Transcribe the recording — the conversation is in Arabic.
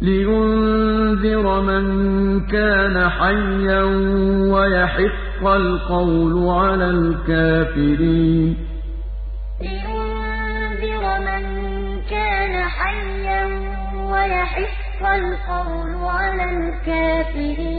لِّيُنذِرَ مَن كَانَ حَيًّا وَيَحِقَّ الْقَوْلُ عَلَى الْكَافِرِينَ. لِّيُنذِرَ مَن كَانَ حَيًّا وَيَحِقَّ الْقَوْلُ عَلَى الْكَافِرِينَ.